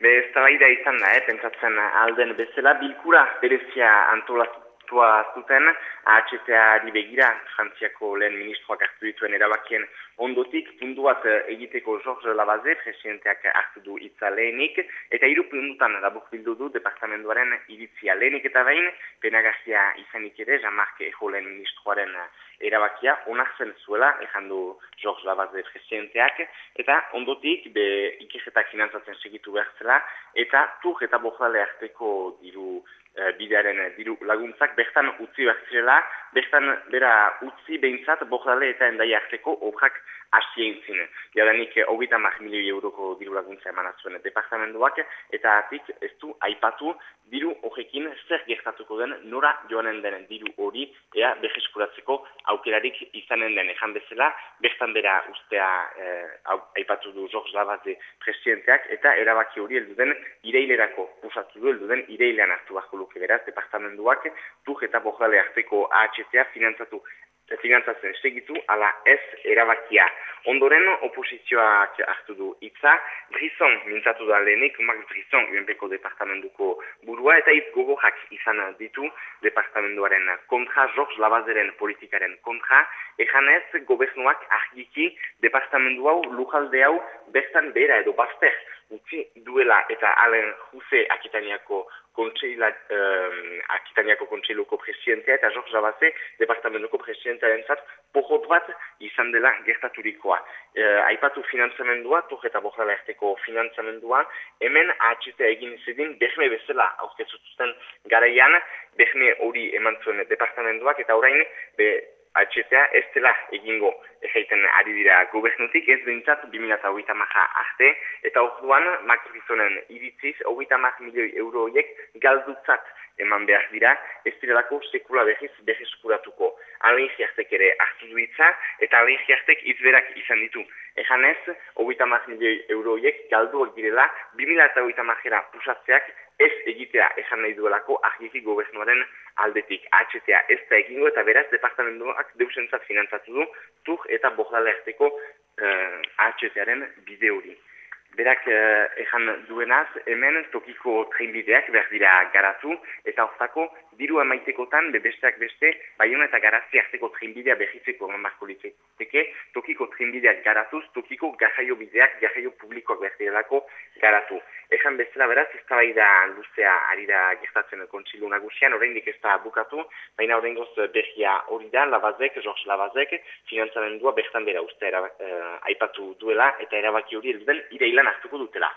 Be, ez da izan da, eh, pentsatzen alden bezala, bilkura berezia antolatu zuten AHTA-ari begira, Frantziako lehen ministroak hartu dituen erabakien ondotik, puntu bat eh, egiteko George Labaze, presidenteak hartu du itza lehenik, eta hiru puntutan labuk bildu du departamentuaren iritzia lehenik eta behin, penagarria izanik ere, Jean-Marc Ejo lehen ministroaren erabakia, onartzen zuela, ezan du George Labaze presidenteak, eta ondotik, be ikesetak finantzatzen segitu behar zela, eta tur eta bojale harteko diru e, bidearen diru laguntzak bertan utzi behar zirela, bertan bera utzi behintzat bojale eta endai harteko obrak hasi egin zine. Jadanik, eh, hogeita mar milioi euroko diru laguntza eman zuen departamentoak, eta atik ez du aipatu diru horrekin zer gertatuko den nora joanen den diru hori ea beheskuratzeko aukerarik izanen den ezan bezala, bertan bera ustea eh, aipatu du George Labaze presidenteak, eta erabaki hori heldu den ireilerako pusatu du heldu den ireilean hartu beharko luke beraz, departamentoak, tuk eta bojale harteko AHTA finantzatu finantzatzen segitu, ala ez erabakia. Ondoren oposizioak hartu du itza, Brisson mintzatu da lehenik, Max Brisson UNPko departamentuko burua, eta hitz gogoak izan ditu departamentuaren kontra, George Labazeren politikaren kontra, ezan ez gobernuak argiki departamentu hau, lujalde hau, bertan bera edo bazter, utzi duela eta alen juze akitaniako kontseila, um, akitaniako kontseiluko presidentea eta George Labaze departamentuko presidentearen zat pohot bat izan dela gertaturikoa. E, aipatu finantzamendua, tok eta bojala erteko finantzamendua, hemen AHT egin izedin behme bezala aurkezutuzten garaian, behme hori eman zuen departamentuak eta orain be, atxetea ez dela egingo egeiten ari dira gobernutik, ez bintzat 2008 maha arte, eta orduan makrizonen iritziz, hogeita mar milioi euroiek galdutzat eman behar dira, ez direlako sekula behiz behizkuratuko. Alain jiartek ere hartu duitza, eta alain jiartek izberak izan ditu. Ejan ez, hogeita mar milioi euroiek galduak direla, 2008 mahera pusatzeak ez egitea esan nahi duelako argiki gobernuaren aldetik. HTA ez da egingo eta beraz departamentuak deusentzat finantzatu du tur eta bordala erteko uh, bide hori. Berak uh, duenaz, hemen tokiko trenbideak behar dira garatu eta hortako diru amaitekotan besteak beste baiona eta garazti arteko trenbidea behitzeko eman litzeke, tokiko trenbideak garatuz, tokiko gajaio bideak, gajaio publikoak behar direlako garatu. Ejan bezala beraz, ez da bai da luzea ari da gertatzen kontsilu nagusian, oraindik ez da bukatu, baina orain goz behia hori da, labazek, George Labazek, finantzaren dua bertan bera uste era, uh, aipatu duela eta erabaki hori elduden ireilan hartuko dutela.